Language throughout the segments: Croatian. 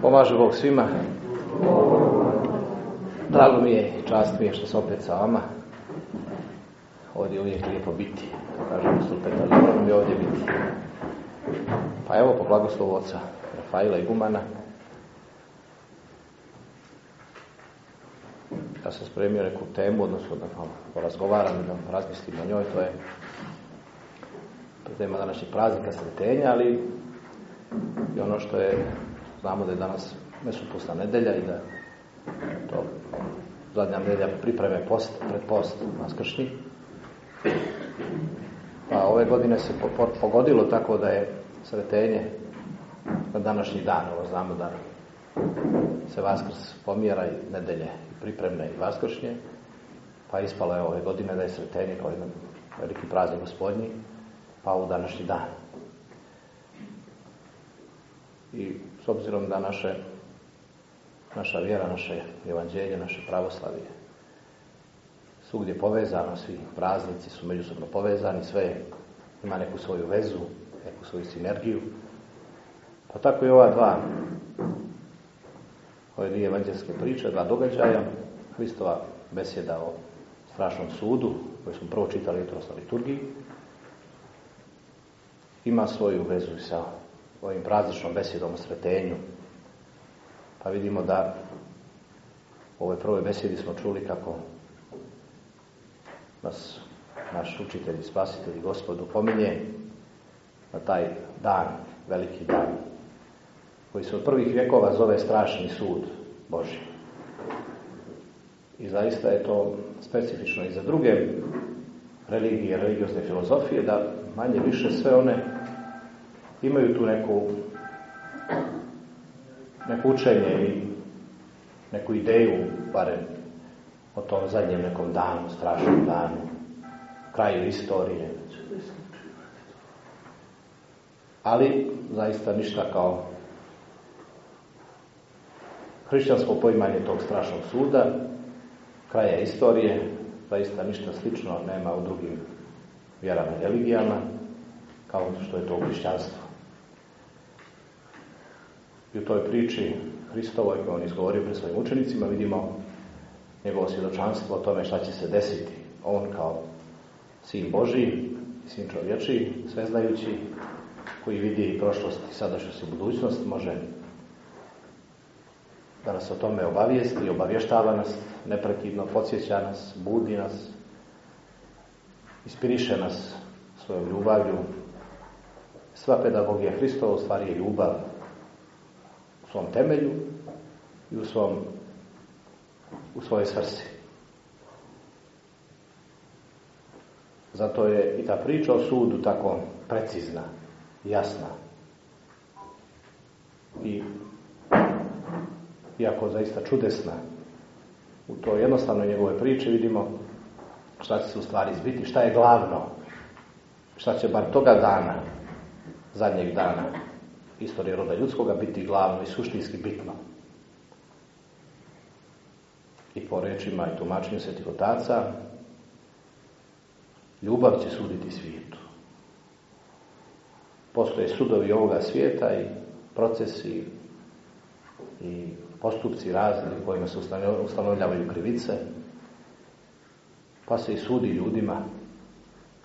Pomaže Bog svima. Drago mi je čast mi je što sam opet sa vama. Ovdje je uvijek lijepo biti. Kažem u Petar, lijepo mi je ovdje biti. Pa evo po blagoslovu oca Rafaila i Gumana. Ja sam spremio neku temu, odnosno da porazgovaram i da razmislim o njoj. To je tema današnjeg praznika sretenja, ali i ono što je Znamo da je danas mesopustna nedelja i da to zadnja nedelja pripreme post, pred post naskršnji. Pa ove godine se pogodilo tako da je sretenje na današnji dan. Ovo znamo da se Vaskrs pomjera i nedelje i pripremne i Vaskršnje. Pa ispalo je ove godine da je sretenje kao jedan veliki praznik gospodnji pa u današnji dan. I s obzirom da naše, naša vjera, naše evanđelje, naše pravoslavije svugdje povezano, svi praznici su međusobno povezani, sve ima neku svoju vezu, neku svoju sinergiju. Pa tako i ova dva, ove dvije evanđelske priče, dva događaja, Hristova besjeda o strašnom sudu, koju smo prvo čitali jutros na liturgiji, ima svoju vezu sa ovim prazničnom besjedom o sretenju. Pa vidimo da u ovoj prvoj besjedi smo čuli kako nas naš učitelj i spasitelj i gospod upominje na taj dan, veliki dan, koji se od prvih vjekova zove strašni sud Boži. I zaista je to specifično i za druge religije, religiozne filozofije, da manje više sve one imaju tu neku neku učenje i neku ideju, barem o tom zadnjem nekom danu, strašnom danu, kraju istorije. Ali, zaista ništa kao hrišćansko poimanje tog strašnog suda, kraja istorije, zaista ništa slično nema u drugim vjerama i religijama, kao što je to u hrišćanstvu. I u toj priči Hristovoj koju on izgovorio pred svojim učenicima vidimo njegovo svjedočanstvo o tome šta će se desiti. On kao sin Boži, sin čovječi, sveznajući, koji vidi prošlost i sadašnjost i budućnost, može da nas o tome obavijesti, obavještava nas, neprekidno podsjeća nas, budi nas, ispiriše nas svojom ljubavlju. Sva pedagogija Hristova u stvari je ljubav svom temelju i u, svom, u svojoj svrsi. Zato je i ta priča o sudu tako precizna, jasna. I iako zaista čudesna, u toj jednostavnoj njegove priči vidimo šta će se u stvari zbiti, šta je glavno, šta će bar toga dana, zadnjeg dana, istorije roda ljudskoga biti glavno i suštinski bitno. I po rečima i tumačenju svetih otaca, ljubav će suditi svijetu. Postoje sudovi ovoga svijeta i procesi i postupci razni kojima se ustanovljavaju krivice, pa se i sudi ljudima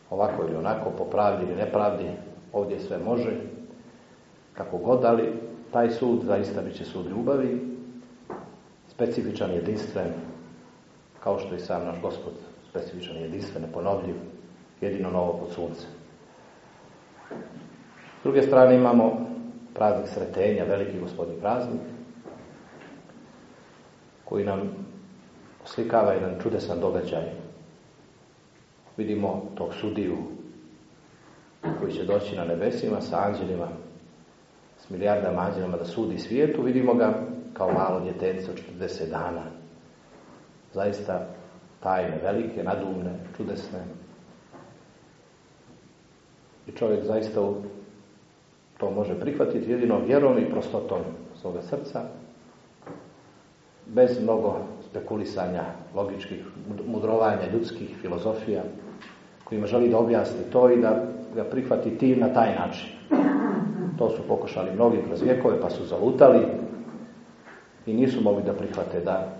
ovako ili onako, po pravdi ili nepravdi, ovdje sve može, kako god, ali taj sud zaista bit će sud ljubavi, specifičan, jedinstven, kao što i sam naš gospod specifičan, jedinstven, neponovljiv, jedino novo pod suncem. S druge strane imamo praznik sretenja, veliki gospodin praznik, koji nam oslikava jedan čudesan događaj. Vidimo tog sudiju koji će doći na nebesima sa anđelima s milijardama anđelima da sudi svijetu, vidimo ga kao malo djetence od 40 dana. Zaista tajne, velike, nadumne, čudesne. I čovjek zaista to može prihvatiti jedino vjerom i prostotom svoga srca, bez mnogo spekulisanja logičkih, mudrovanja ljudskih filozofija, kojima želi da objasni to i da ga prihvati tim na taj način. To su pokušali mnogi kroz vjekove pa su zalutali i nisu mogli da prihvate da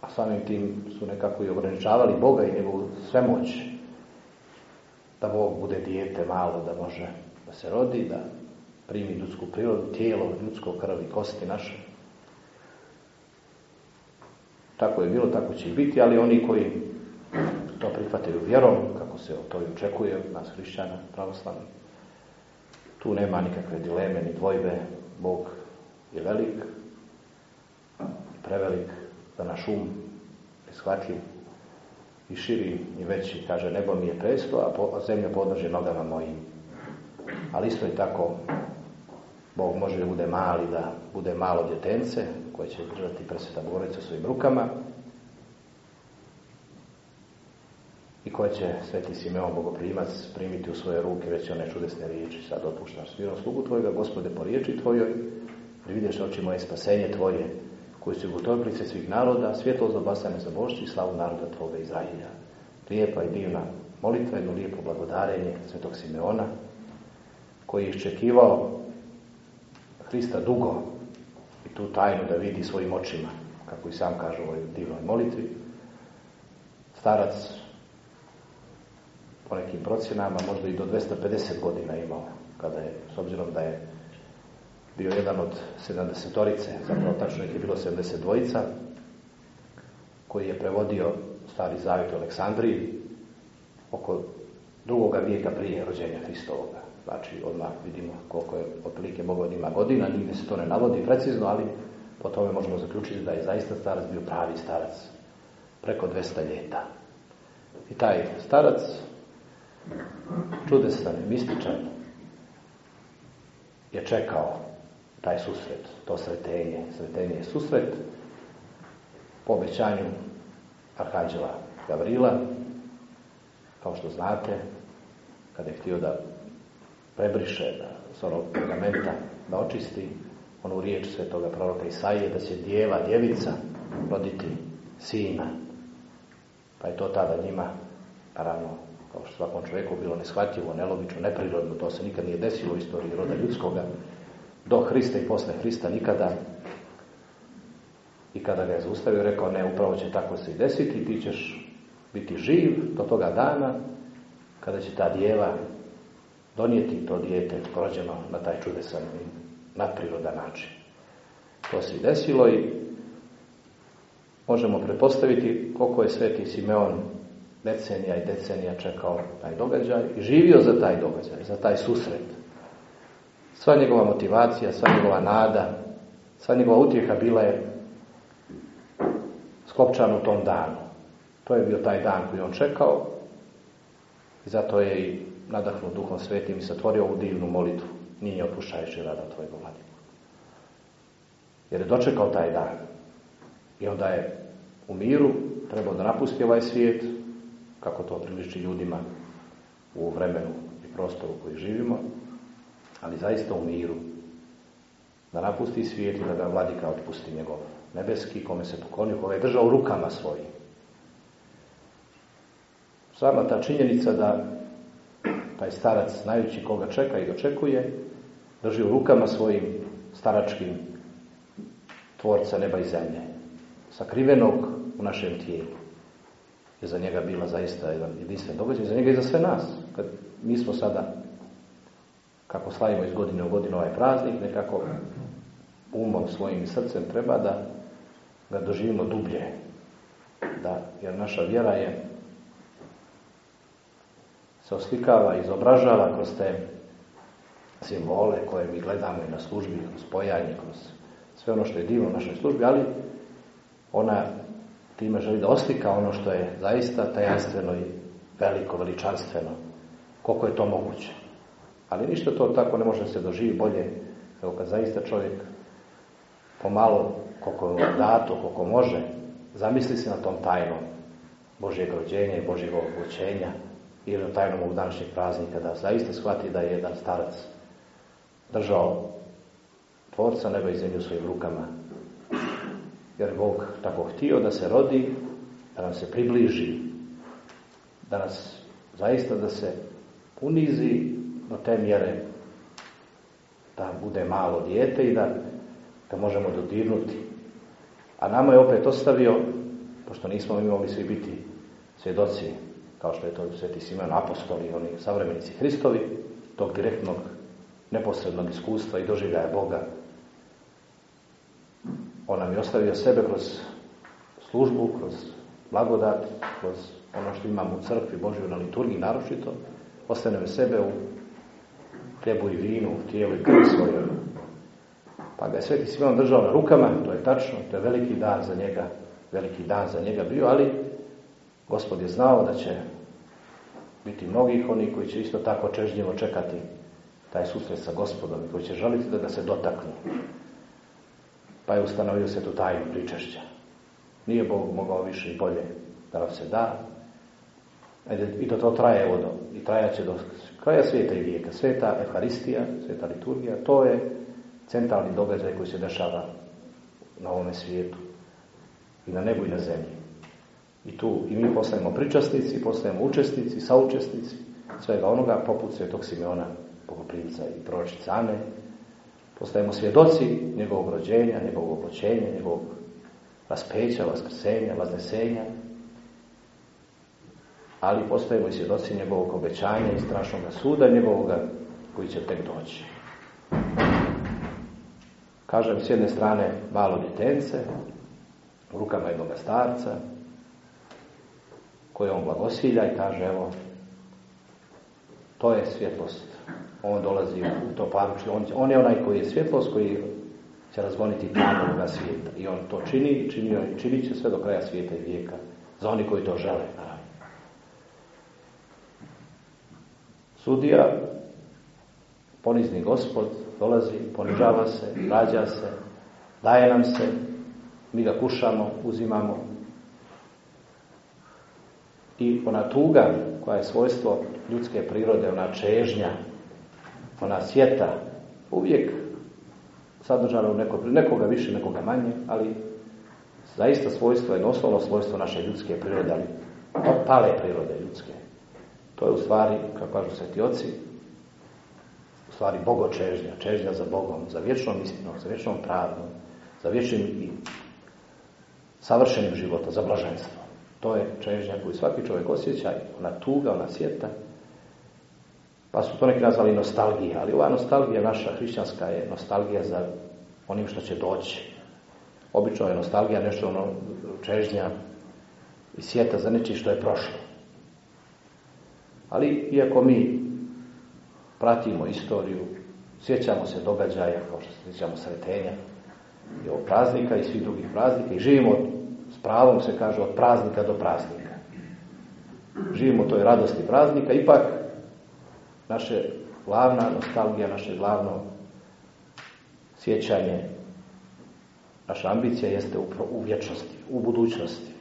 a samim tim su nekako i ograničavali Boga i njegovu svemoć da Bog bude dijete malo, da može da se rodi, da primi ljudsku prirodu, tijelo, ljudsko krv i kosti naše. Tako je bilo, tako će i biti, ali oni koji to prihvataju vjerom, kako se to i očekuje od nas hrišćana pravoslavnih, tu nema nikakve dileme ni dvojbe. Bog je velik, prevelik za naš um, shvatljiv i širi i veći, kaže, nebo mi je presto, a zemlja podnože nogama mojim. Ali isto je tako, Bog može da bude mali, da bude malo djetence, koje će držati presveta Bogorodica svojim rukama, i koje će sveti Simeon Bogoprimac primiti u svoje ruke već one čudesne riječi. Sad otpuštaš svirom slugu tvojega, gospode, po riječi tvojoj, vidiš oči moje spasenje tvoje, koji su gotovice svih naroda, svjetlo za za bošći i slavu naroda Tvoga Izraelja. Lijepa i divna molitva, jedno lijepo blagodarenje svetog Simeona, koji je iščekivao Hrista dugo i tu tajnu da vidi svojim očima, kako i sam kaže u ovoj divnoj molitvi. Starac po nekim procjenama možda i do 250 godina imao, kada je, s obzirom da je bio jedan od 70-torice, zapravo tačno je bilo 72-ica, koji je prevodio stari zavjet u Aleksandriji oko drugoga vijeka prije rođenja Hristovoga. Znači, odmah vidimo koliko je otprilike moglo da ima godina, nigdje se to ne navodi precizno, ali po tome možemo zaključiti da je zaista starac bio pravi starac preko 200 ljeta. I taj starac, čudesan, mističan, je čekao taj susret, to sretenje. Sretenje je susret po obećanju Arhanđela Gavrila, kao što znate, kada je htio da prebriše, da s onog pergamenta da očisti onu riječ svetoga proroka Isaije, da će djeva, djevica roditi sina. Pa je to tada njima, naravno, kao što svakom čovjeku bilo neshvatljivo, nelogično, neprirodno, to se nikad nije desilo u istoriji roda ljudskoga, do Hrista i posle Hrista nikada i kada ga je zaustavio rekao ne, upravo će tako se i desiti ti ćeš biti živ do toga dana kada će ta djeva donijeti to dijete rođeno na taj čudesan i nadprirodan način. To se i desilo i možemo pretpostaviti koliko je sveti Simeon decenija i decenija čekao taj događaj i živio za taj događaj, za taj susret. Sva njegova motivacija, sva njegova nada, sva njegova utjeha bila je skopčana u tom danu. To je bio taj dan koji on čekao i zato je i nadahnut duhom svetim i satvorio ovu divnu molitvu. Nije opušajući rada tvojeg vladika. Jer je dočekao taj dan. I onda je u miru trebao da napusti ovaj svijet, kako to priliči ljudima u vremenu i prostoru koji živimo, ali zaista u miru. Da napusti svijet i da ga vladika otpusti njegov nebeski, kome se poklonio, koga je držao u rukama svojim. Sama ta činjenica da taj starac, znajući koga čeka i dočekuje, drži u rukama svojim staračkim tvorca neba i zemlje, sakrivenog u našem tijelu. Je za njega bila zaista jedan jedinstven događaj, za njega i za sve nas. Kad mi smo sada kako slavimo iz godine u godinu ovaj praznik, nekako umom svojim srcem treba da ga doživimo dublje. Da, jer naša vjera je se oslikava, izobražava kroz te simbole koje mi gledamo i na službi, kroz pojanje, kroz sve ono što je divno u našoj službi, ali ona time želi da oslika ono što je zaista tajanstveno i veliko, veličanstveno, koliko je to moguće. Ali ništa to tako ne može se doživi bolje nego kad zaista čovjek pomalo, koliko je dato, koliko može, zamisli se na tom tajnom Božjeg rođenja i Božjeg obućenja ili na tajnom ovog današnjeg praznika, da zaista shvati da je jedan starac držao tvorca neba i zemlju svojim rukama. Jer Bog tako htio da se rodi, da nam se približi, da nas zaista da se unizi do te mjere da bude malo dijete i da ga možemo dodirnuti. A nama je opet ostavio, pošto nismo mi mogli svi biti svjedoci, kao što je to Sveti Simeon apostoli, oni savremenici Hristovi, tog direktnog, neposrednog iskustva i doživljaja Boga. On nam je ostavio sebe kroz službu, kroz blagodat, kroz ono što imamo u crkvi Božju na liturgiji naročito, ostavljamo sebe u tebu i vinu, u tijelu i krvi svojoj. Pa ga je Sveti Simon držao na rukama, to je tačno, to je veliki dan za njega, veliki dan za njega bio, ali Gospod je znao da će biti mnogih oni koji će isto tako čežnjivo čekati taj susret sa gospodom i koji će želiti da ga se dotaknu. Pa je ustanovio se tu tajnu pričešća. Nije Bog mogao više i bolje da nam se da. I to, to traje evo do, i trajaće do kraja svijeta i vijeka. Sveta Euharistija, sveta liturgija, to je centralni događaj koji se dešava na ovome svijetu. I na nebu i na zemlji. I tu i mi postajemo pričasnici, postajemo učesnici, saučesnici svega onoga poput svetog Simeona, bogoprimca i proročice Ane. Postajemo svjedoci njegovog rođenja, njegovog obločenja, njegovog raspeća, vaskrsenja, vaznesenja. Ali postajemo i svjedoci njegovog obećanja i strašnog suda njegovoga koji će tek doći. Kažem, s jedne strane malo djetence, u rukama jednog starca, koje on blagosilja i kaže, evo, to je svjetlost. On dolazi u to paručje. On, on je onaj koji je svjetlost, koji će razvoniti tamo svijeta. I on to čini, i činit će sve do kraja svijeta i vijeka. Za oni koji to žele, naravno. Sudija, ponizni gospod, dolazi, ponižava se, rađa se, daje nam se, mi ga kušamo, uzimamo, i ona tuga koja je svojstvo ljudske prirode, ona čežnja, ona sjeta, uvijek sadržana u neko, nekoga više, nekoga manje, ali zaista svojstvo je osnovno svojstvo naše ljudske prirode, ali pale prirode ljudske. To je u stvari, kako kažu sveti oci, u stvari bogočežnja, čežnja za Bogom, za vječnom istinom, za vječnom pravdom, za vječnim i savršenim životom, za blaženstvo. To je čežnja koju svaki čovjek osjeća, ona tuga, ona sjeta. Pa su to neki nazvali nostalgija, ali ova nostalgija naša hrišćanska je nostalgija za onim što će doći. Obično je nostalgija nešto ono čežnja i sjeta za nečiji što je prošlo. Ali iako mi pratimo istoriju, sjećamo se događaja, kao što se sjećamo sretenja i ovog praznika i svih drugih praznika i živimo s pravom se kaže od praznika do praznika. Živimo u toj radosti praznika, ipak naše glavna nostalgija, naše glavno sjećanje, naša ambicija jeste u, vječnosti, u budućnosti.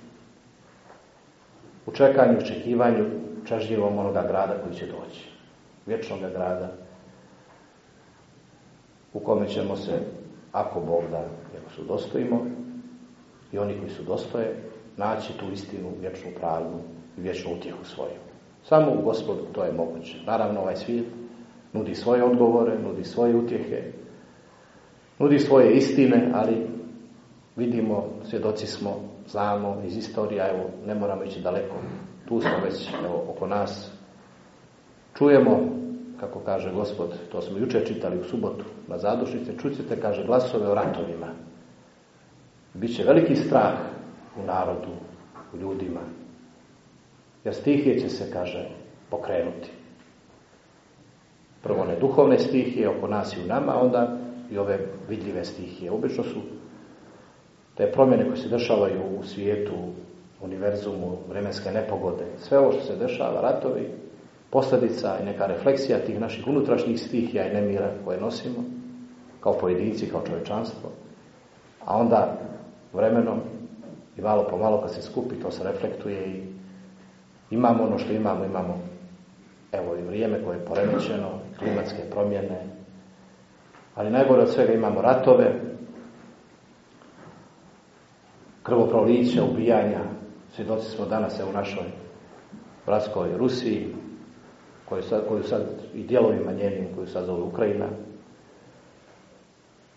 U čekanju, očekivanju, čažnjivom onoga grada koji će doći. Vječnog grada u kome ćemo se, ako Bog da, ako su dostojimo, i oni koji su dostoje naći tu istinu, vječnu pravdu i vječnu utjehu svoju. Samo u gospodu to je moguće. Naravno ovaj svijet nudi svoje odgovore, nudi svoje utjehe, nudi svoje istine, ali vidimo, svjedoci smo, znamo iz istorija, evo, ne moramo ići daleko, tu smo već, evo, oko nas. Čujemo, kako kaže gospod, to smo jučer čitali u subotu na zadušnice, čućete, kaže, glasove o ratovima. Biće veliki strah u narodu, u ljudima. Jer stihije će se, kaže, pokrenuti. Prvo one duhovne stihije oko nas i u nama, onda i ove vidljive stihije. Obično su te promjene koje se dešavaju u svijetu, univerzumu, vremenske nepogode, sve ovo što se dešava, ratovi, posljedica i neka refleksija tih naših unutrašnjih stihija i nemira koje nosimo, kao pojedinci, kao čovječanstvo, a onda vremenom i malo po malo kad se skupi to se reflektuje i imamo ono što imamo, imamo evo i vrijeme koje je poremećeno, klimatske promjene, ali najgore od svega imamo ratove, krvoprolića, ubijanja, svjedoci smo danas u našoj bratskoj Rusiji, koju sad, koju sad i dijelovima njenim, koju sad zove Ukrajina,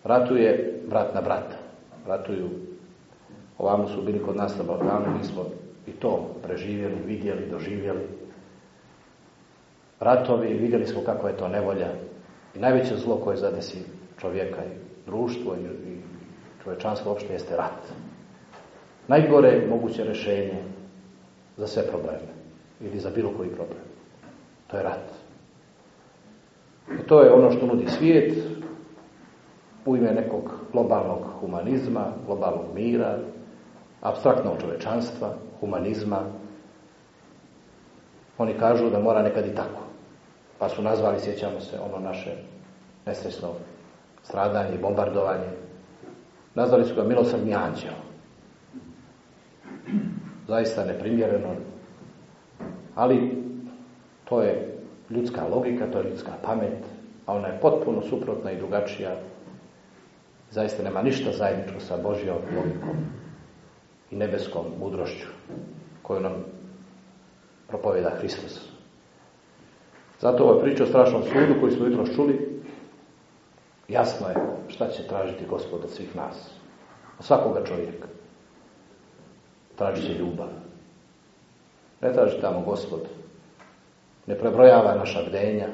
Ratuje brat na brata. Ratuju. Ovamo su bili kod nas na Balkanu, mi smo i to preživjeli, vidjeli, doživjeli. Ratovi, vidjeli smo kako je to nevolja. I najveće zlo koje zadesi čovjeka i društvo i čovječanstvo uopšte jeste rat. Najgore moguće rješenje za sve probleme ili za bilo koji problem. To je rat. I to je ono što nudi svijet u ime nekog globalnog humanizma, globalnog mira, abstraktnog čovečanstva, humanizma. Oni kažu da mora nekad i tako. Pa su nazvali, sjećamo se, ono naše nesresno stradanje bombardovanje. Nazvali su ga milosrdni anđeo. Zaista neprimjereno. Ali to je ljudska logika, to je ljudska pamet, a ona je potpuno suprotna i drugačija. Zaista nema ništa zajedničko sa Božjom logikom i nebeskom mudrošću koju nam propovjeda Hristos. Zato ova priča o strašnom sudu koju smo jutro čuli, jasno je šta će tražiti gospod od svih nas. Od svakoga čovjeka. Tražit će ljubav. Ne traži tamo gospod. Ne prebrojava naša bdenja,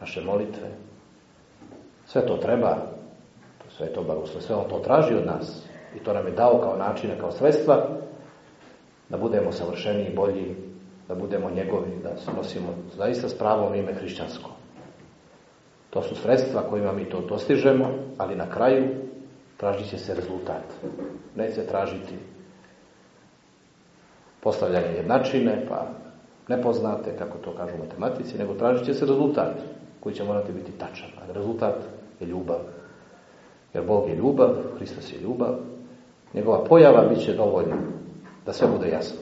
naše molitve. Sve to treba. Sve to blagoslov. Sve on to traži od nas. I to nam je dao kao načine, kao sredstva da budemo savršeniji, bolji, da budemo njegovi, da se nosimo zaista s pravom ime hrišćansko. To su sredstva kojima mi to dostižemo, ali na kraju tražit će se rezultat. Neće tražiti postavljanje jednačine, pa nepoznate, kako to kažu matematici, nego tražit će se rezultat koji će morati biti tačan. A rezultat je ljubav. Jer Bog je ljubav, Hristos je ljubav, njegova pojava bit će dovoljna da sve bude jasno.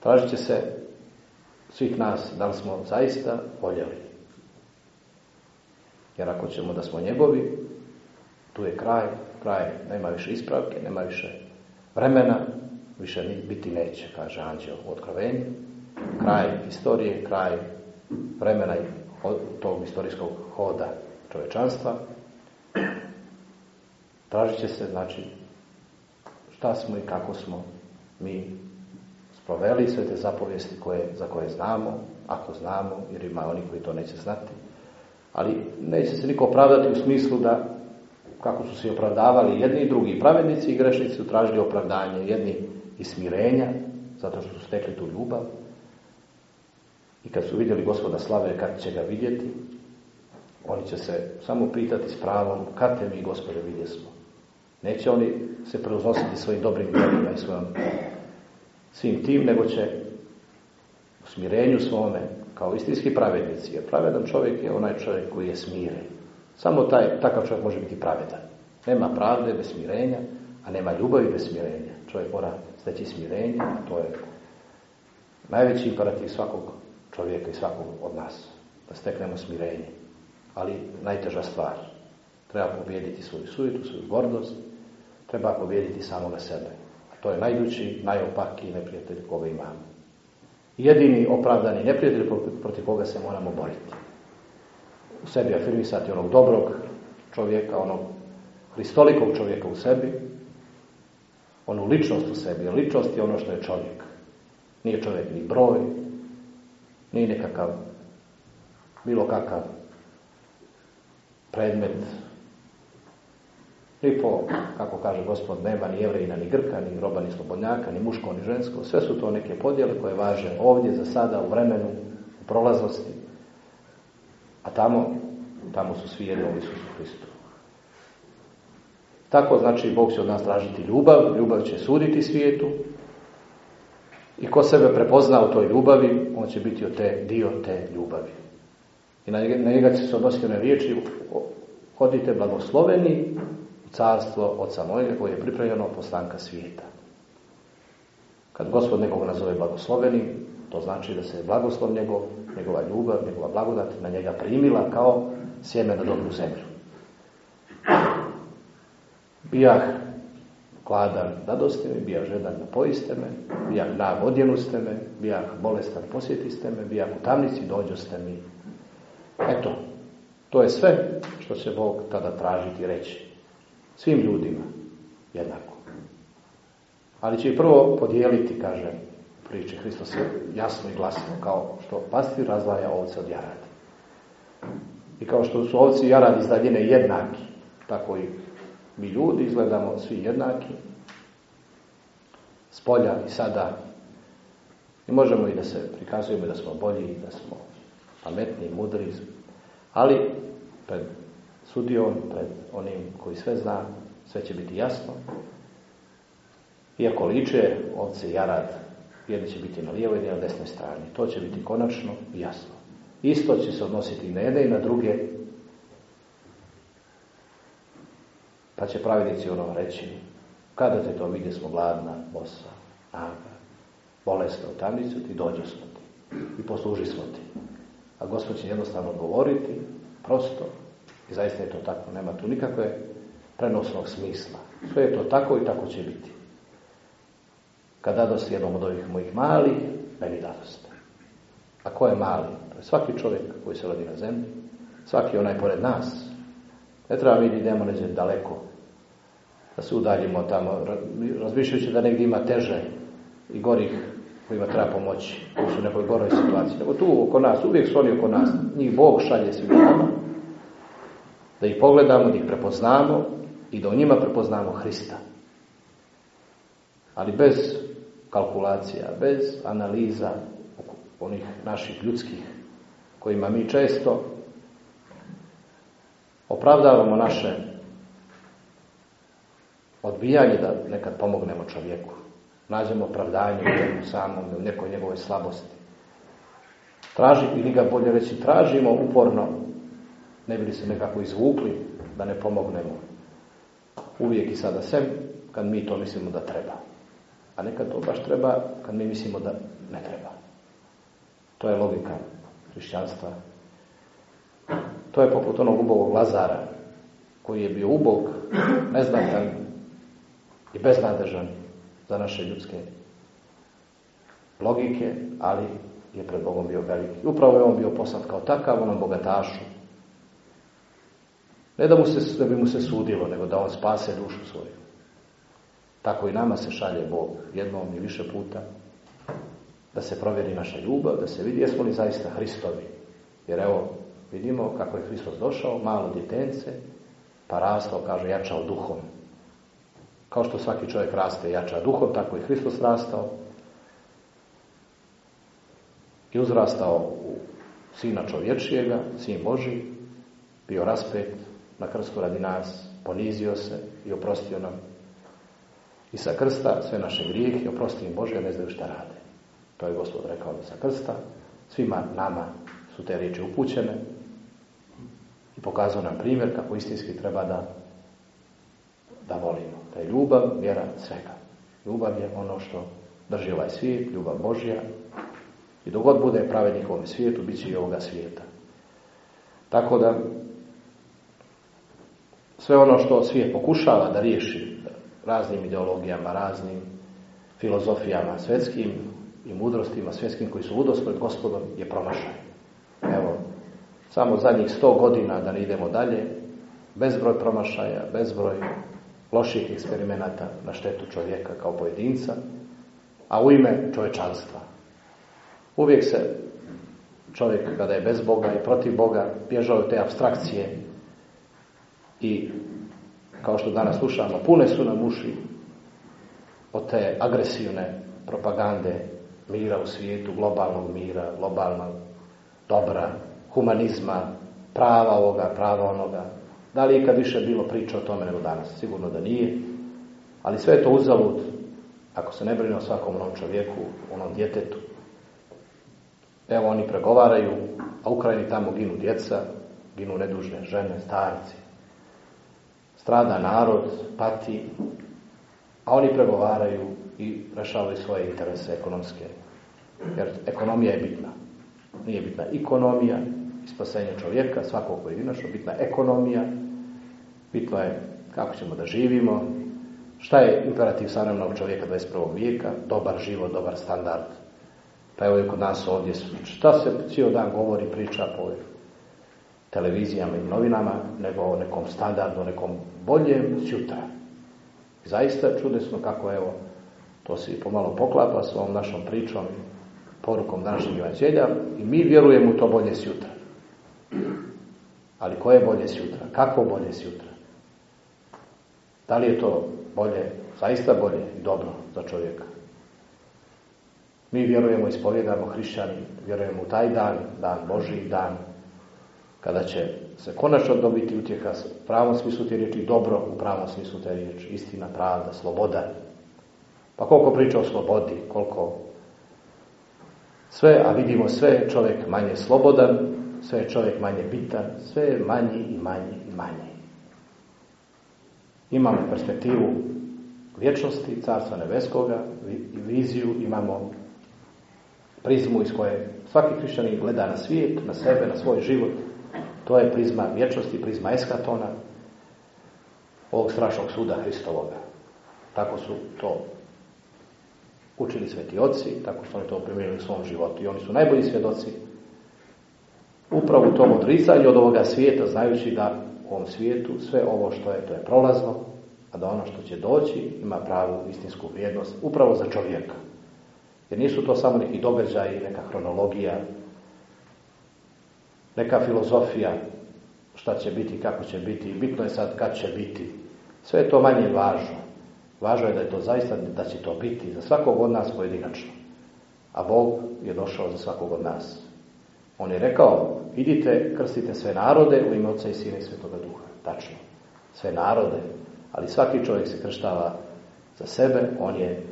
Tražit će se svih nas da li smo zaista voljeli. Jer ako ćemo da smo njegovi, tu je kraj, kraj, nema više ispravke, nema više vremena, više biti neće, kaže anđeo u otkrovenju. Kraj historije, kraj vremena tog historijskog hoda čovečanstva. Tražit će se, znači, šta smo i kako smo mi sproveli sve te zapovijesti koje, za koje znamo, ako znamo, jer ima oni koji to neće znati. Ali neće se niko opravdati u smislu da, kako su se opravdavali jedni i drugi, pravednici i grešnici su tražili opravdanje, jedni i smirenja, zato što su stekli tu ljubav. I kad su vidjeli gospoda slave, kad će ga vidjeti, oni će se samo pitati s pravom, kad te mi, gospode, vidjesmo. Neće oni se preuznositi svojim dobrim djelima i svojom svim tim, nego će u smirenju svome, kao istinski pravednici, jer pravedan čovjek je onaj čovjek koji je smiren. Samo taj, takav čovjek može biti pravedan. Nema pravde bez smirenja, a nema ljubavi bez smirenja. Čovjek mora steći smirenje, a to je najveći imperativ svakog čovjeka i svakog od nas. Da steknemo smirenje. Ali najteža stvar. Treba pobijediti svoju sujetu, svoju gordost. Treba pobijediti samoga sebe. To je najdući, najopakiji neprijatelj koga imamo. Jedini opravdani neprijatelj protiv koga se moramo boriti. U sebi afirmisati onog dobrog čovjeka, onog hristolikog čovjeka u sebi, onu ličnost u sebi. Ličnost je ono što je čovjek. Nije čovjek ni broj, ni nekakav, bilo kakav predmet ni po, kako kaže gospod, nema ni jevrejina, ni grka, ni roba, ni slobodnjaka, ni muško, ni žensko. Sve su to neke podjele koje važe ovdje, za sada, u vremenu, u prolaznosti. A tamo, tamo su svi jedno u Isusu Hristu. Tako znači Bog će od nas tražiti ljubav, ljubav će suditi svijetu i ko sebe prepozna u toj ljubavi, on će biti od te, dio te ljubavi. I na njega će se odnositi na riječi, hodite blagosloveni carstvo Oca mojega koje je pripremljeno od poslanka svijeta. Kad gospod nekog nazove blagoslovenim, to znači da se blagoslov njegov, njegova ljubav, njegova blagodat na njega primila kao sjeme na dobru zemlju. Bijah kladan dadoste me, bijah žedan napojiste me, bijah nag odjenuste me, bijah bolestan posjetiste me, bijah u tamnici dođoste mi. Eto, To je sve što će Bog tada tražiti i reći. Svim ljudima jednako. Ali će prvo podijeliti, kaže priče Hristos jasno i glasno, kao što pastir razvaja ovce od jaradi. I kao što su ovci i jaradi iz jednaki, tako i mi ljudi izgledamo svi jednaki, s polja i sada. I možemo i da se prikazujemo da smo bolji, da smo pametni, mudri, ali pred sudijom, pred onim koji sve zna, sve će biti jasno. Iako liče ovce i jarad, jedni će biti na lijevoj i na desnoj strani. To će biti konačno i jasno. Isto će se odnositi i na jedne i na druge. Pa će pravidnici ono reći, kada te to vidi smo gladna, bosa, naga, bolesna u tamnicu, ti dođe smo ti i posluži smo ti. A Gospod će jednostavno govoriti, prosto, i zaista je to tako, nema tu nikakve prenosnog smisla. Sve je to tako i tako će biti. Kad dadosti jednom od ovih mojih malih, meni dadoste. A ko je mali? Svaki čovjek koji se rodi na zemlji, svaki onaj pored nas. Ne treba mi idemo neđe daleko, da se udaljimo tamo, razmišljajući da negdje ima teže i gorih kojima treba pomoći, koji su u nekoj goroj situaciji. Nego tu oko nas, uvijek su oni oko nas, njih Bog šalje svima nama, da ih pogledamo, da ih prepoznamo i da u njima prepoznamo Hrista. Ali bez kalkulacija, bez analiza onih naših ljudskih, kojima mi često opravdavamo naše odbijanje da nekad pomognemo čovjeku. Nađemo opravdanje u njemu samom, u nekoj njegovoj slabosti. Traži, ili ga bolje reći, tražimo uporno, ne bi li se nekako izvukli da ne pomognemo. Uvijek i sada sem, kad mi to mislimo da treba. A nekad to baš treba kad mi mislimo da ne treba. To je logika hrišćanstva. To je poput onog ubogog Lazara, koji je bio ubog, neznatan i beznadežan za naše ljudske logike, ali je pred Bogom bio veliki. Upravo je on bio poslat kao takav, onom bogatašu. Ne da, mu se, da bi mu se sudilo, nego da on spase dušu svoju. Tako i nama se šalje Bog jednom i više puta da se provjeri naša ljubav, da se vidi jesmo li zaista Hristovi. Jer evo, vidimo kako je Hristos došao, malo djetence, pa rastao, kaže, jačao duhom. Kao što svaki čovjek raste i jača duhom, tako i Hristos rastao i uzrastao u sina čovječijega, sin Boži, bio raspet na krstu radi nas, ponizio se i oprostio nam i sa krsta sve naše grijehe, oprosti im Bože, ne znaju šta rade. To je Gospod rekao da sa krsta. Svima nama su te riječi upućene i pokazao nam primjer kako istinski treba da, da volimo. Da je ljubav vjera svega. Ljubav je ono što drži ovaj svijet, ljubav Božja. I dogod bude pravednik ovom svijetu, bit će i ovoga svijeta. Tako da sve ono što svijet pokušava da riješi raznim ideologijama, raznim filozofijama svjetskim i mudrostima svjetskim koji su ludost pred gospodom je promašaj. Evo, samo zadnjih sto godina da ne idemo dalje, bezbroj promašaja, bezbroj loših eksperimenata na štetu čovjeka kao pojedinca, a u ime čovječanstva. Uvijek se čovjek kada je bez Boga i protiv Boga bježao te abstrakcije i kao što danas slušamo, pune su nam uši od te agresivne propagande mira u svijetu, globalnog mira, globalnog dobra, humanizma, prava ovoga, prava onoga. Da li je ikad više bilo priča o tome nego danas? Sigurno da nije. Ali sve je to uzalud ako se ne brine o svakom onom čovjeku, onom djetetu. Evo oni pregovaraju, a Ukrajini tamo ginu djeca, ginu nedužne žene, starci. Strada narod, pati, a oni pregovaraju i rešavaju svoje interese ekonomske. Jer ekonomija je bitna. Nije bitna ekonomija i spasenje čovjeka, svakog pojedinačno, bitna ekonomija, bitno je kako ćemo da živimo, šta je imperativ savremenog čovjeka 21. vijeka, dobar život, dobar standard. Pa evo i kod nas ovdje, šta se cijel dan govori, priča, po televizijama i novinama, nego o nekom standardu, nekom boljem sutra. Zaista čudesno kako evo, to se pomalo poklapa s ovom našom pričom, porukom današnjeg evanđelja i mi vjerujemo u to bolje sutra. Ali koje bolje sutra? Kako bolje sutra? Da li je to bolje, zaista bolje i dobro za čovjeka? Mi vjerujemo, ispovjedamo hrišćani, vjerujemo u taj dan, dan Boži, dan kada će se konačno dobiti utjeha u pravom smislu te riječi, dobro u pravom smislu te riječi, istina, pravda, sloboda. Pa koliko priča o slobodi, koliko sve, a vidimo sve čovjek manje slobodan, sve je čovjek manje bitan, sve je manji i manji i manji. Imamo perspektivu vječnosti, carstva nebeskoga, viziju, imamo prizmu iz koje svaki hrišćanin gleda na svijet, na sebe, na svoj život. To je prizma vječnosti, prizma eskatona, ovog strašnog suda Hristovoga. Tako su to učili sveti oci, tako su oni to primjerili u svom životu. I oni su najbolji svjedoci upravo u tom odricanju od ovoga svijeta, znajući da u ovom svijetu sve ovo što je, to je prolazno, a da ono što će doći ima pravu istinsku vrijednost upravo za čovjeka. Jer nisu to samo neki događaji, neka hronologija, neka filozofija, šta će biti, kako će biti, bitno je sad kad će biti. Sve je to manje važno. Važno je da je to zaista, da će to biti za svakog od nas pojedinačno. A Bog je došao za svakog od nas. On je rekao, idite, krstite sve narode u ime Oca i Sina i Svetoga Duha. Tačno. Sve narode. Ali svaki čovjek se krštava za sebe, on je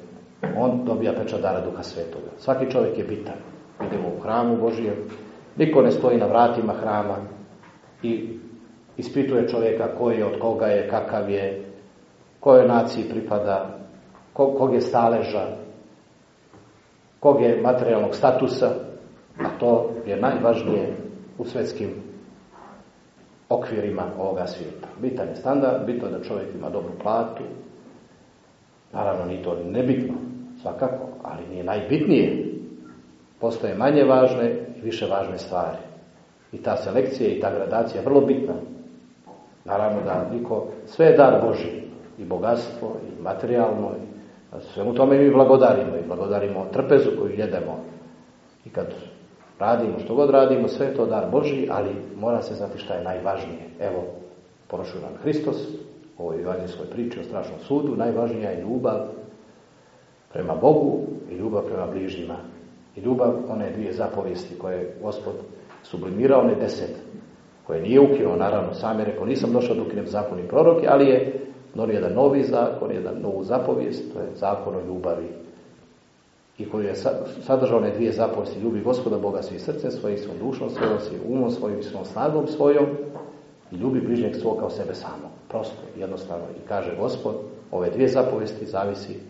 on dobija pečat dara Duha Svetoga. Svaki čovjek je bitan. Idemo u hramu Božijem, niko ne stoji na vratima hrama i ispituje čovjeka koji je, od koga je, kakav je, kojoj naciji pripada, kog je staleža, kog je materijalnog statusa, a to je najvažnije u svetskim okvirima ovoga svijeta. Bitan je standard, bitno je da čovjek ima dobru platu, naravno ni to nebitno, svakako, ali nije najbitnije. Postoje manje važne i više važne stvari. I ta selekcija i ta gradacija je vrlo bitna. Naravno da niko, sve je dar Boži, i bogatstvo, i materijalno, i svemu tome mi blagodarimo, i blagodarimo trpezu koju jedemo. I kad radimo, što god radimo, sve je to dar Boži, ali mora se znati šta je najvažnije. Evo, porušuje nam Hristos, u ovoj evanđelskoj priči o strašnom sudu, najvažnija je ljubav prema Bogu i ljubav prema bližnjima. I ljubav one dvije zapovijesti koje je Gospod sublimirao, ne deset, koje nije ukinuo, naravno, sam je rekao, nisam došao da ukinem zakon i proroke, ali je donio jedan novi zakon, jedan novu zapovijest, to je zakon o ljubavi i koji je sadržao one dvije zapovijesti ljubi gospoda Boga svih srcem svojim, svom dušom svojom, svojim umom svojim, svom snagom svojom i ljubi bližnjeg svog kao sebe samo. Prosto, jednostavno. I kaže gospod, ove dvije zapovijesti zavisi,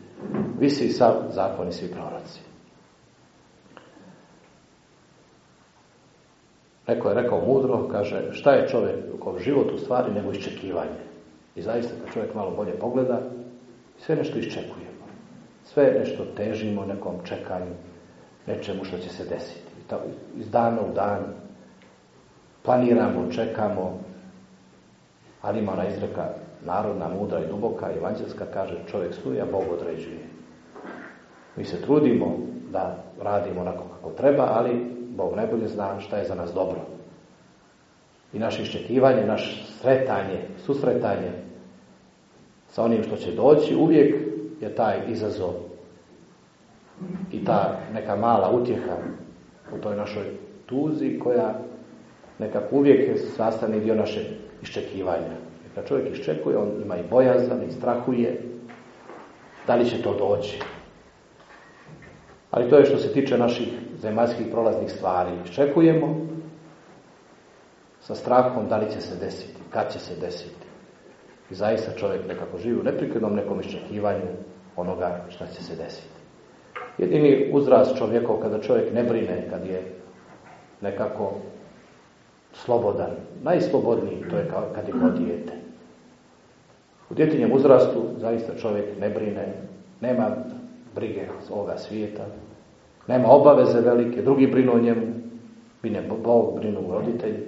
visi sav zakon i svi proroci. Neko je rekao mudro, kaže, šta je čovjekov život u stvari nego iščekivanje. I zaista kad čovjek malo bolje pogleda, sve nešto iščekujemo. Sve nešto težimo nekom čekanju, nečemu što će se desiti. Iz dana u dan planiramo, čekamo, ali ima ona izreka narodna, mudra i duboka, evanđelska kaže čovjek sluja, Bog određuje. Mi se trudimo da radimo onako kako treba, ali Bog najbolje zna šta je za nas dobro. I naše iščekivanje, naš sretanje, susretanje sa onim što će doći, uvijek je taj izazov i ta neka mala utjeha u toj našoj tuzi koja nekako uvijek je sastavni dio naše iščekivanja. Kad čovjek iščekuje, on ima i bojazan i strahuje da li će to doći. Ali to je što se tiče naših zemaljskih prolaznih stvari. Iščekujemo sa strahom da li će se desiti, kad će se desiti. I zaista čovjek nekako živi u neprekidnom nekom iščekivanju onoga šta će se desiti. Jedini uzrast čovjekov kada čovjek ne brine, kad je nekako slobodan, najslobodniji, to je kad je kao dijete. U djetinjem uzrastu zaista čovjek ne brine, nema brige ovoga svijeta, nema obaveze velike, drugi brinu o njemu, brine Bog, brinu roditelji.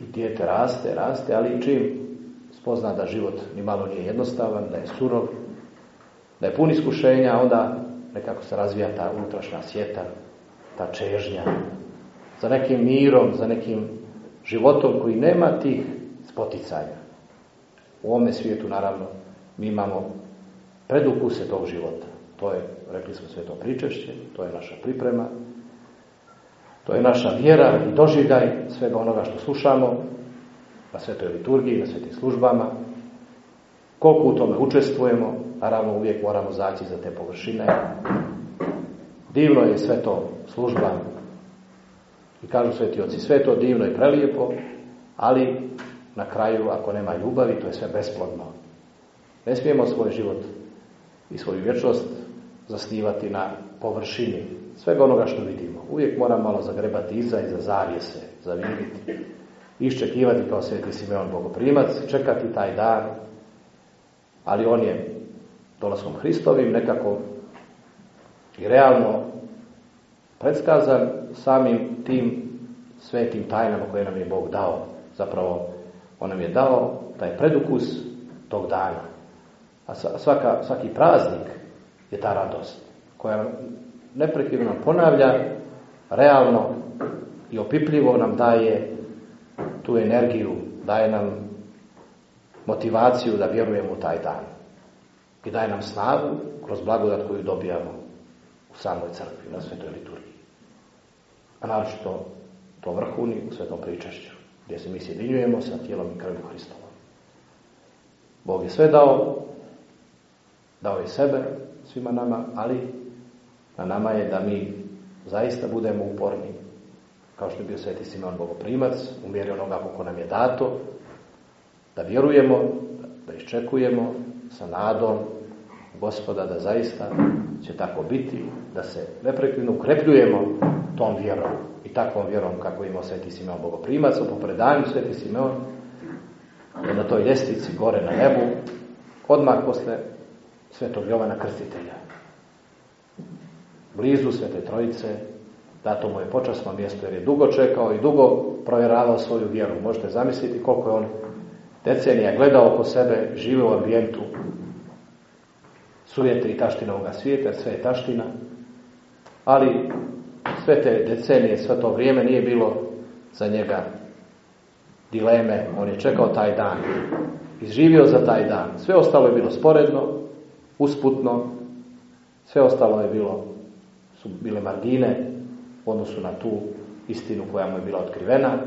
I dijete raste, raste, ali čim spozna da život ni malo nije jednostavan, da je surov, da je pun iskušenja, onda nekako se razvija ta unutrašnja sjeta, ta čežnja, za nekim mirom, za nekim životom koji nema tih spoticanja. U ovome svijetu, naravno, mi imamo predukuse tog života. To je, rekli smo, sve to pričešće, to je naša priprema, to je naša vjera i doživljaj svega onoga što slušamo na svetoj liturgiji, na svetim službama. Koliko u tome učestvujemo, naravno uvijek moramo zaći za te površine. Divno je sve to služba i kažu sveti oci, sve to divno i prelijepo, ali na kraju ako nema ljubavi, to je sve besplodno. Ne smijemo svoj život i svoju vječnost zasnivati na površini svega onoga što vidimo. Uvijek moram malo zagrebati iza i za zavijese, zaviriti, iščekivati kao sveti Simeon Bogoprimac, čekati taj dan, ali on je dolaskom Hristovim nekako i realno predskazan samim tim svetim tajnama koje nam je Bog dao. Zapravo, on nam je dao taj predukus tog dana. A svaka, svaki praznik je ta radost koja neprekidno ponavlja, realno i opipljivo nam daje tu energiju, daje nam motivaciju da vjerujemo u taj dan. I daje nam snagu kroz blagodat koju dobijamo u samoj crkvi, na svetoj liturgiji. A naročito to vrhuni u svetom pričašću, gdje se mi sjedinjujemo sa tijelom i krvim Hristovom. Bog je sve dao, dao je sebe svima nama, ali na nama je da mi zaista budemo uporni, kao što je bio sveti Simon Bogoprimac, u mjeri onoga kako nam je dato, da vjerujemo, da iščekujemo sa nadom gospoda da zaista će tako biti, da se neprekidno ukrepljujemo tom vjerom i takvom vjerom kako imao sveti Simeon Bogoprimac, po predanju sveti Simeon na toj ljestvici gore na nebu, odmah posle svetog Jovana Krstitelja. Blizu svete trojice, dato mu je počasno mjesto jer je dugo čekao i dugo provjeravao svoju vjeru. Možete zamisliti koliko je on decenija gledao oko sebe, žive u ambijentu sujete i taština ovoga svijeta, sve je taština, ali sve te decenije, sve to vrijeme nije bilo za njega dileme, on je čekao taj dan, izživio za taj dan. Sve ostalo je bilo sporedno, usputno, sve ostalo je bilo, su bile margine u odnosu na tu istinu koja mu je bila otkrivena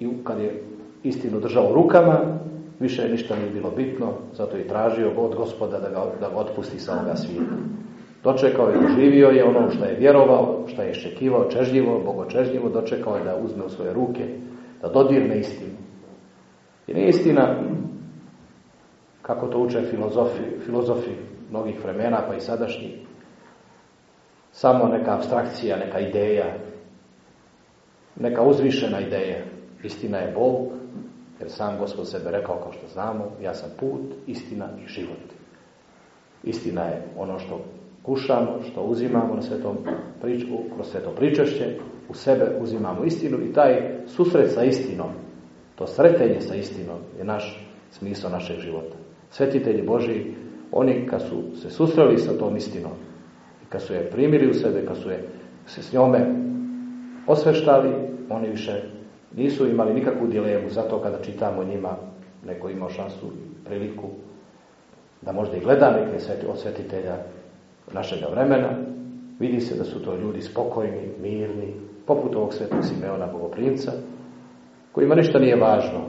i kad je istinu držao u rukama, Više ništa nije bilo bitno, zato je tražio od gospoda da ga, da ga otpusti sa ovoga svijeta. Dočekao je, doživio je ono što je vjerovao, što je iščekivao, čežljivo, bogočežljivo, dočekao je da uzme u svoje ruke, da dodirne istinu. I nije istina, kako to uče filozofi, filozofi mnogih vremena, pa i sadašnjih, samo neka abstrakcija, neka ideja, neka uzvišena ideja. Istina je Bog, jer sam Gospod sebe rekao, kao što znamo, ja sam put, istina i život. Istina je ono što kušamo, što uzimamo na svetom priču, kroz sveto pričašće, u sebe uzimamo istinu i taj susret sa istinom, to sretenje sa istinom je naš smisao našeg života. Svetitelji Boži, oni kad su se susreli sa tom istinom, kad su je primili u sebe, kad su je se s njome osveštali, oni više nisu imali nikakvu dilemu, zato kada čitamo njima, neko imao šansu, priliku, da možda i gleda neke osvetitelja našega vremena, vidi se da su to ljudi spokojni, mirni, poput ovog svetog Simeona Bogoprimca, kojima ništa nije važno.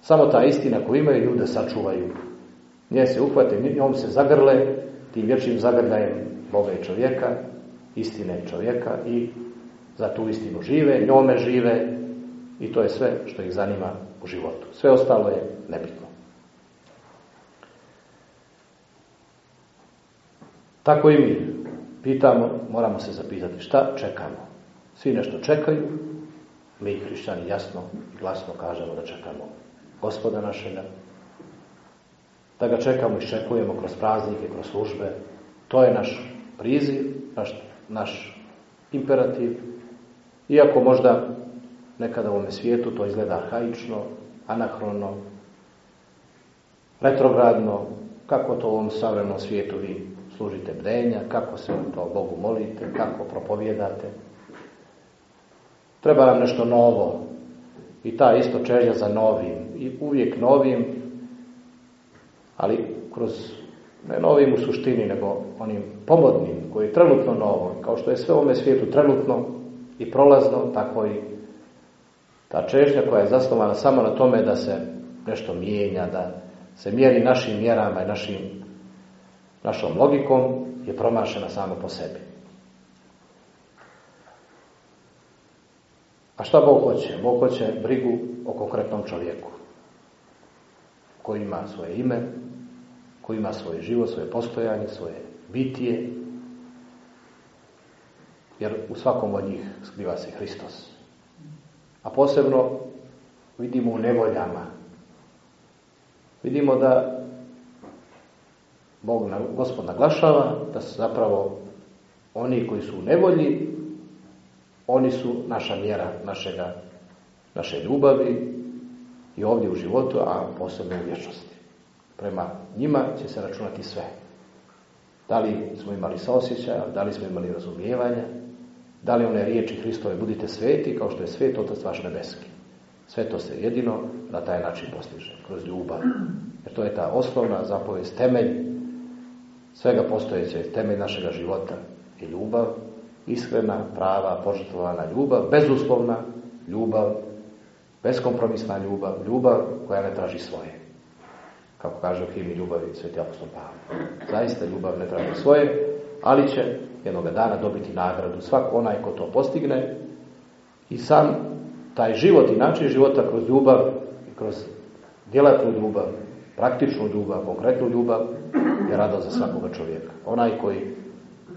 Samo ta istina koju imaju ljude sačuvaju. Nje se uhvate, njom se zagrle, tim vječnim zagrljajem Boga i čovjeka, istine čovjeka i za tu istinu žive, njome žive, i to je sve što ih zanima u životu. Sve ostalo je nebitno. Tako i mi pitamo, moramo se zapitati šta čekamo. Svi nešto čekaju, mi hrišćani jasno i glasno kažemo da čekamo gospoda našega, da ga čekamo i iščekujemo kroz praznike, kroz službe. To je naš priziv, naš, naš imperativ. Iako možda nekada u ovome svijetu to izgleda arhaično, anahrono, retrogradno, kako to u ovom savremenom svijetu vi služite bdenja, kako se to Bogu molite, kako propovjedate. Treba nam nešto novo i ta isto čežnja za novim i uvijek novim, ali kroz ne novim u suštini, nego onim pomodnim, koji je trenutno novo, kao što je sve u ovome svijetu trenutno i prolazno, tako i ta čežnja koja je zasnovana samo na tome da se nešto mijenja, da se mjeri našim mjerama i našim, našom logikom, je promašena samo po sebi. A šta Bog hoće? Bog hoće brigu o konkretnom čovjeku koji ima svoje ime, koji ima svoj život, svoje postojanje, svoje bitije, jer u svakom od njih skriva se Hristos. A posebno vidimo u nevoljama. Vidimo da Bog, Gospod naglašava da su zapravo oni koji su u nevolji, oni su naša mjera našega, naše ljubavi i ovdje u životu, a posebno u vječnosti. Prema njima će se računati sve. Da li smo imali saosjećaja, da li smo imali razumijevanja, da li one riječi Hristove budite sveti kao što je svet Otac vaš nebeski. Sve to se jedino na taj način postiže, kroz ljubav. Jer to je ta osnovna zapovest, temelj svega postojeće, temelj našega života i ljubav, iskrena, prava, požrtvovana ljubav, bezuslovna ljubav, beskompromisna ljubav, ljubav koja ne traži svoje kako kaže u himni ljubavi sveti apostol Pavle. Zaista ljubav ne traži svoje, ali će jednoga dana dobiti nagradu svak onaj ko to postigne i sam taj život i način života kroz ljubav i kroz djelatnu ljubav, praktičnu ljubav, konkretnu ljubav je radost za svakoga čovjeka. Onaj koji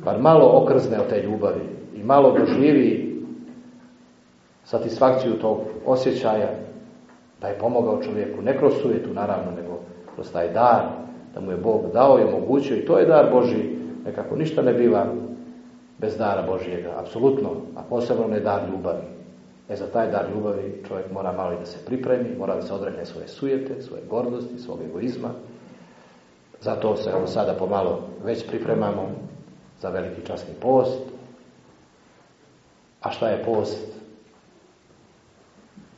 bar malo okrzne od te ljubavi i malo doživi satisfakciju tog osjećaja da je pomogao čovjeku, ne kroz sujetu naravno, nego kroz taj dar, da mu je Bog dao i omogućio i to je dar Boži, nekako ništa ne biva bez dara Božijega, apsolutno, a posebno ne dar ljubavi. E za taj dar ljubavi čovjek mora malo i da se pripremi, mora da se odrekne svoje sujete, svoje gordosti, svog egoizma. Zato se evo sada pomalo već pripremamo za veliki časni post. A šta je post?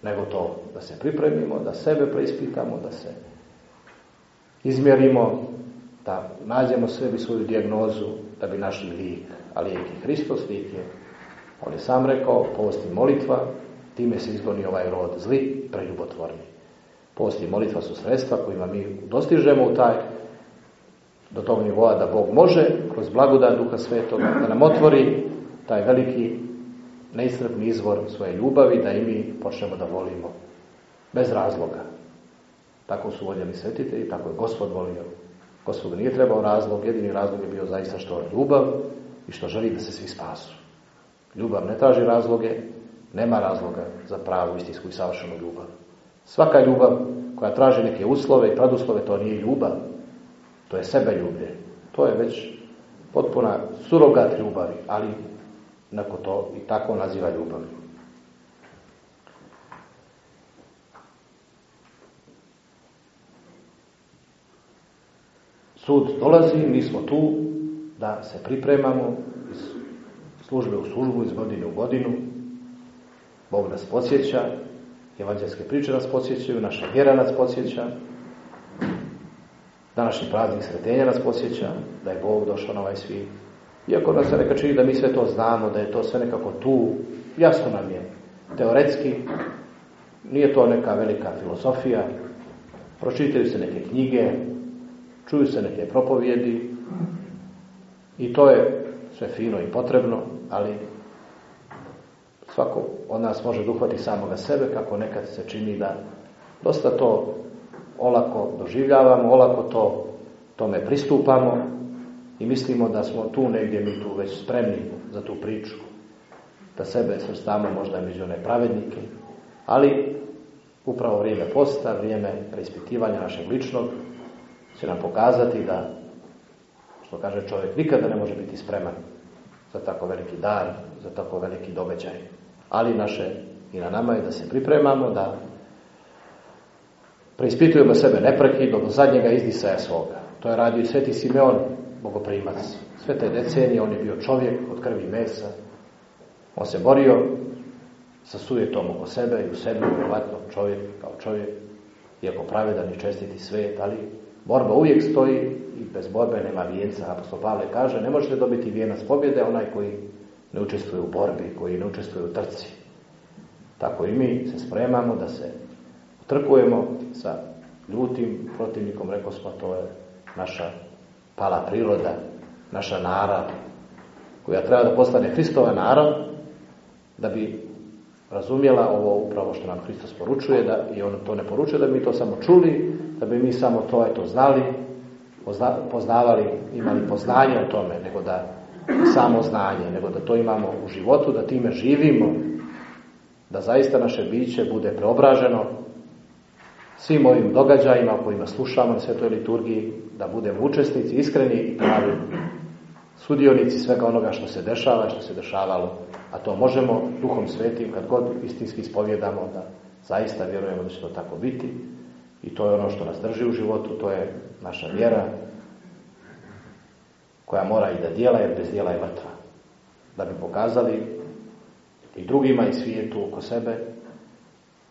Nego to da se pripremimo, da sebe preispitamo, da se izmjerimo, da nađemo sebi svoju dijagnozu, da bi našli lijek. A lijek je Hristos, lijek je, on je sam rekao, post i molitva, time se izgoni ovaj rod zli, preljubotvorni. Post i molitva su sredstva kojima mi dostižemo u taj, do tog nivoa da Bog može, kroz blagodat Duha Svetoga, da nam otvori taj veliki neiscrpni izvor svoje ljubavi, da i mi počnemo da volimo bez razloga. Tako su voljeli svetitelji, tako je Gospod volio. Gospod nije trebao razlog, jedini razlog je bio zaista što je ljubav i što želi da se svi spasu. Ljubav ne traži razloge, nema razloga za pravu, istinsku i savršenu ljubav. Svaka ljubav koja traži neke uslove i praduslove, to nije ljubav. To je sebe ljublje. To je već potpuna surogat ljubavi, ali neko to i tako naziva ljubav. Sud dolazi, mi smo tu da se pripremamo iz službe u službu, iz godine u godinu. Bog nas podsjeća, evanđelske priče nas podsjećaju, naša vjera nas podsjeća, današnji praznik sretenja nas podsjeća da je Bog došao na ovaj svijet. Iako nas se neka čini da mi sve to znamo, da je to sve nekako tu, jasno nam je. Teoretski, nije to neka velika filozofija, pročitaju se neke knjige, čuju se neke propovjedi i to je sve fino i potrebno, ali svako od nas može duhvati samoga sebe kako nekad se čini da dosta to olako doživljavamo, olako to tome pristupamo i mislimo da smo tu negdje mi tu već spremni za tu priču, da sebe svrstamo možda među one pravednike, ali upravo vrijeme posta, vrijeme preispitivanja našeg ličnog će nam pokazati da, što kaže čovjek, nikada ne može biti spreman za tako veliki dar, za tako veliki događaj. Ali naše I na nama je da se pripremamo, da preispitujemo sebe neprekidno do zadnjega izdisaja svoga. To je radio i sveti Simeon, bogoprimac. Sve te decenije on je bio čovjek od krvi mesa. On se borio sa sujetom oko sebe i u sebi, vjerovatno čovjek kao čovjek, iako pravedan i čestiti svet, ali borba uvijek stoji i bez borbe nema vijenca. Apostol Pavle kaže, ne možete dobiti vijenac pobjede onaj koji ne učestvuje u borbi, koji ne učestvuje u trci. Tako i mi se spremamo da se trkujemo sa ljutim protivnikom, rekao smo, to je naša pala priroda, naša narav, koja treba da postane Hristova narav, da bi razumjela ovo upravo što nam Hristos poručuje, da i on to ne poručuje, da bi mi to samo čuli, da bi mi samo to eto znali, poznavali, imali poznanje o tome, nego da samo znanje, nego da to imamo u životu, da time živimo, da zaista naše biće bude preobraženo svim ovim događajima kojima slušamo na svetoj liturgiji, da budemo učesnici, iskreni i pravi sudionici svega onoga što se dešava što se dešavalo. A to možemo duhom svetim, kad god istinski ispovjedamo, da zaista vjerujemo da će to tako biti. I to je ono što nas drži u životu, to je naša vjera, koja mora i da dijela, jer bez dijela je mrtva. Da bi pokazali i drugima i svijetu oko sebe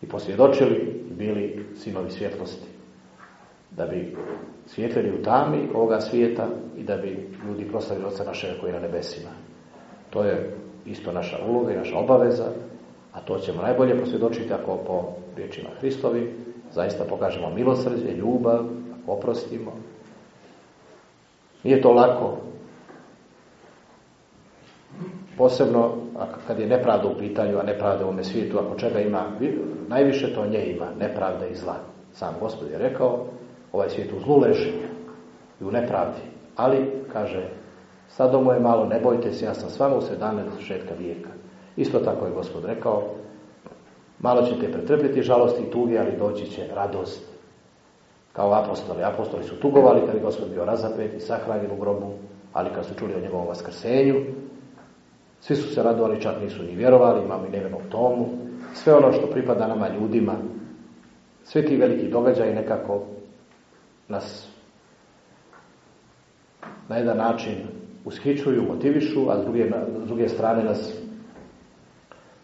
i posvjedočili i bili sinovi svjetlosti. Da bi svjetlili u tami ovoga svijeta i da bi ljudi proslavili Oca našega koji je na nebesima. To je isto naša uloga i naša obaveza, a to ćemo najbolje posvjedočiti ako po riječima Hristovi zaista pokažemo milosrđe, ljubav, oprostimo. Nije to lako. Posebno kad je nepravda u pitanju, a nepravda u ovome svijetu, ako čega ima, najviše to nje ima, nepravda i zla. Sam Gospod je rekao, ovaj svijet u zlu leži i u nepravdi. Ali, kaže, sad je malo, ne bojte se, ja sam s vama u sedane do šetka vijeka. Isto tako je Gospod rekao, malo ćete pretrpjeti žalosti i tuge, ali doći će radost. Kao apostoli. Apostoli su tugovali kad je Gospod bio razapet i sahranjen u grobu, ali kad su čuli o njegovom vaskrsenju, svi su se radovali, čak nisu ni vjerovali, imamo i nevenog tomu. Sve ono što pripada nama ljudima, sve ti veliki događaji nekako nas na jedan način ushićuju, motivišu, a s druge, s druge strane nas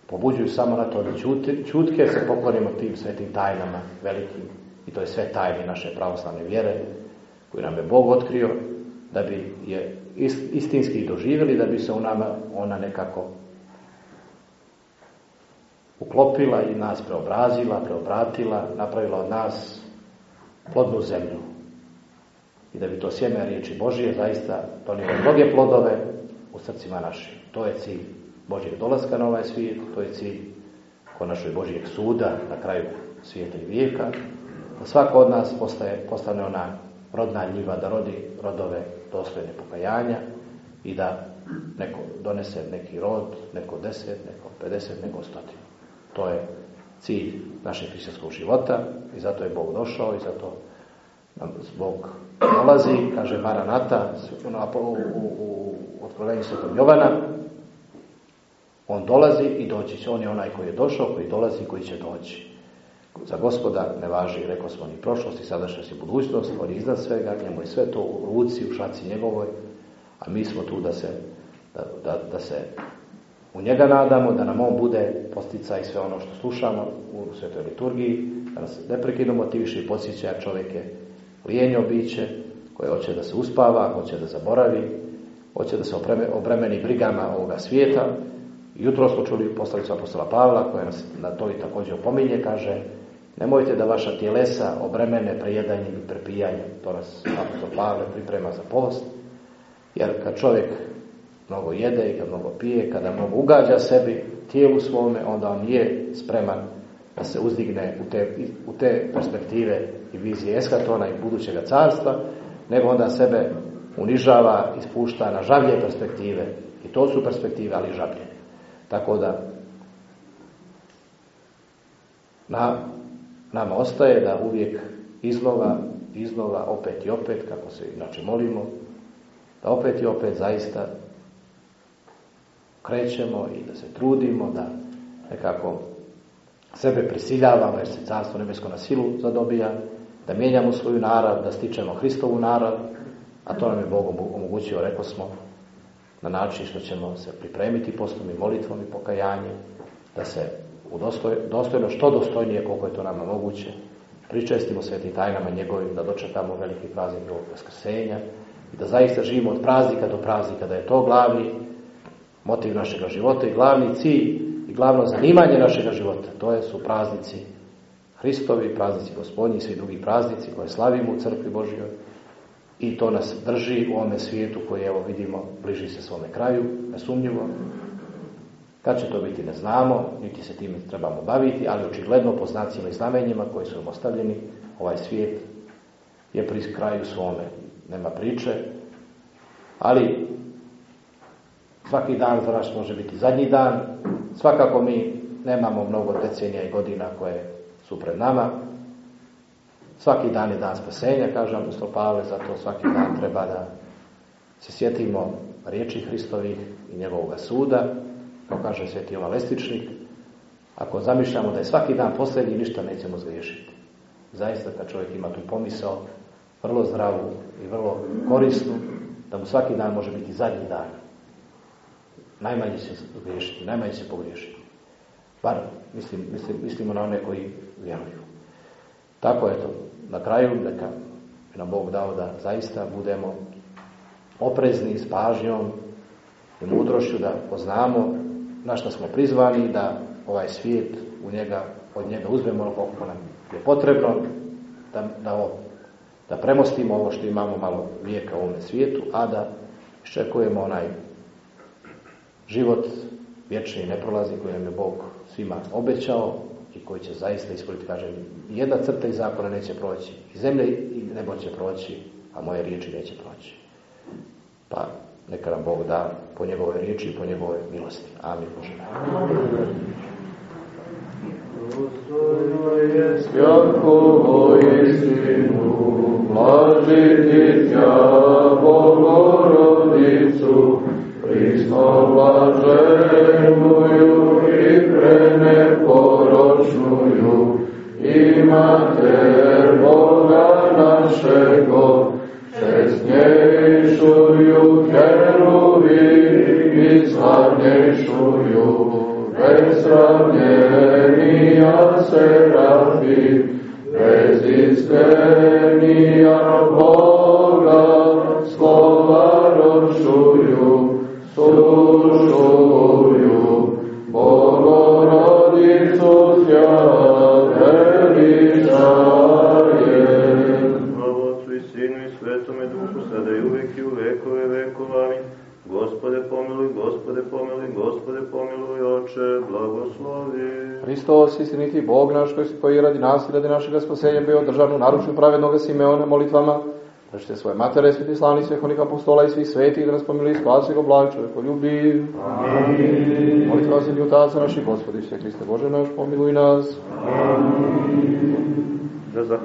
pobuđuju samo na to da čutke se pokorimo tim svetim tajnama velikim. I to je sve tajne naše pravoslavne vjere koju nam je Bog otkrio da bi je istinski doživjeli, da bi se u nama ona nekako uklopila i nas preobrazila, preobratila, napravila od nas plodnu zemlju. I da bi to sjeme riječi Božije zaista donijelo mnoge plodove u srcima našim. To je cilj Božjeg dolaska na ovaj svijet, to je cilj konačno Božijeg suda na kraju svijeta i vijeka, da svako od nas postaje, postane ona rodna njiva, da rodi rodove dostojne pokajanja i da neko donese neki rod, neko deset, neko pedeset, neko stotinu. To je cilj našeg hrišćanskog života i zato je Bog došao i zato nam Bog dolazi, kaže Maranata u, u, u otkrovenju Svetom Jovana, on dolazi i doći će, on je onaj koji je došao, koji dolazi i koji će doći. Za gospoda ne važi, rekao smo, ni prošlost, i sadašnjost i budućnost, on je iznad svega, njemu je sve to u ruci, u šaci njegovoj, a mi smo tu da se, da, da, da se u njega nadamo, da nam on bude postica i sve ono što slušamo u svetoj liturgiji, da nas neprekidno motiviše i podsjeća čovjeke lijenjo biće, koje hoće da se uspava, hoće da zaboravi, hoće da se obremeni brigama ovoga svijeta. Jutro smo čuli poslavicu apostola Pavla, koja nas na to i također opominje, kaže Nemojte da vaša tjelesa obremene prejedanjem i prepijanjem. To nas apostol Pavle priprema za post. Jer kad čovjek mnogo jede i kad mnogo pije, kada mnogo ugađa sebi, tijelu svome, onda on nije spreman da se uzdigne u te, u te perspektive i vizije eskatona i budućega carstva, nego onda sebe unižava i spušta na žavlje perspektive. I to su perspektive, ali žavlje. Tako da na nama ostaje da uvijek iznova, iznova, opet i opet, kako se inače molimo, da opet i opet zaista krećemo i da se trudimo, da nekako sebe prisiljavamo jer se carstvo nebesko na silu zadobija, da mijenjamo svoju narav, da stičemo Hristovu narav, a to nam je Bog omogućio, rekao smo, na način što ćemo se pripremiti postom i molitvom i pokajanjem, da se u dostoj, dostojno, što dostojnije koliko je to nama moguće, pričestimo svetim tajnama njegovim, da dočekamo veliki praznik njegovog vaskrsenja i da zaista živimo od praznika do praznika, da je to glavni motiv našega života i glavni cilj i glavno zanimanje našega života. To je, su praznici Hristovi, praznici gospodnji i svi drugi praznici koje slavimo u crkvi Božjoj i to nas drži u ovome svijetu koji evo vidimo bliži se svome kraju, nesumnjivo. Kad će to biti ne znamo, niti se time trebamo baviti, ali očigledno po znacima i znamenjima koji su im ostavljeni, ovaj svijet je pri kraju svome. Nema priče, ali svaki dan za nas može biti zadnji dan. Svakako mi nemamo mnogo decenija i godina koje su pred nama. Svaki dan je dan spasenja, kaže apostol Pavle, zato svaki dan treba da se sjetimo riječi Hristovih i njegovog suda, kao kaže sveti Jovan Lestičnik, ako zamišljamo da je svaki dan posljednji, ništa nećemo zgriješiti. Zaista kad čovjek ima tu pomisao, vrlo zdravu i vrlo korisnu, da mu svaki dan može biti zadnji dan. Najmanje će zgriješiti, najmanje će pogriješiti. Bar mislim, mislim, mislimo na one koji vjeruju. Tako je to. Na kraju neka bi nam Bog dao da zaista budemo oprezni s pažnjom i mudrošću da poznamo na što smo prizvani da ovaj svijet u njega, od njega uzmemo koliko nam je potrebno da, da, da premostimo ovo što imamo malo vijeka u ovome svijetu, a da iščekujemo onaj život vječni i neprolazni koji nam je Bog svima obećao i koji će zaista ispuniti, kažem, jedna crta iz zakona neće proći, i zemlje i nebo će proći, a moje riječi neće proći. Pa neka nam Bog da po njegove riječi i po njegove milosti. Amin Bože. je svjakovo istinu, tja Bogorodicu, blaženuju i boju i Mater Boga naszego, przez niejszuju kierubi i zwarniejszuju, bez ramienia serafi, bez istnienia Boga, słowa rozszuju, suszu Hristos, istiniti Bog naš koji si koji radi nas i radi našega spasenja bio držan u naručju pravednog Simeona molitvama, da ćete svoje matere, sveti slavni svehonika apostola i svih svetih da nas pomili i spasi go blag čovjeko ljubi. Amin. Molitva vas i otaca naših gospodi, sve Hriste Bože naš, pomiluj nas. Da za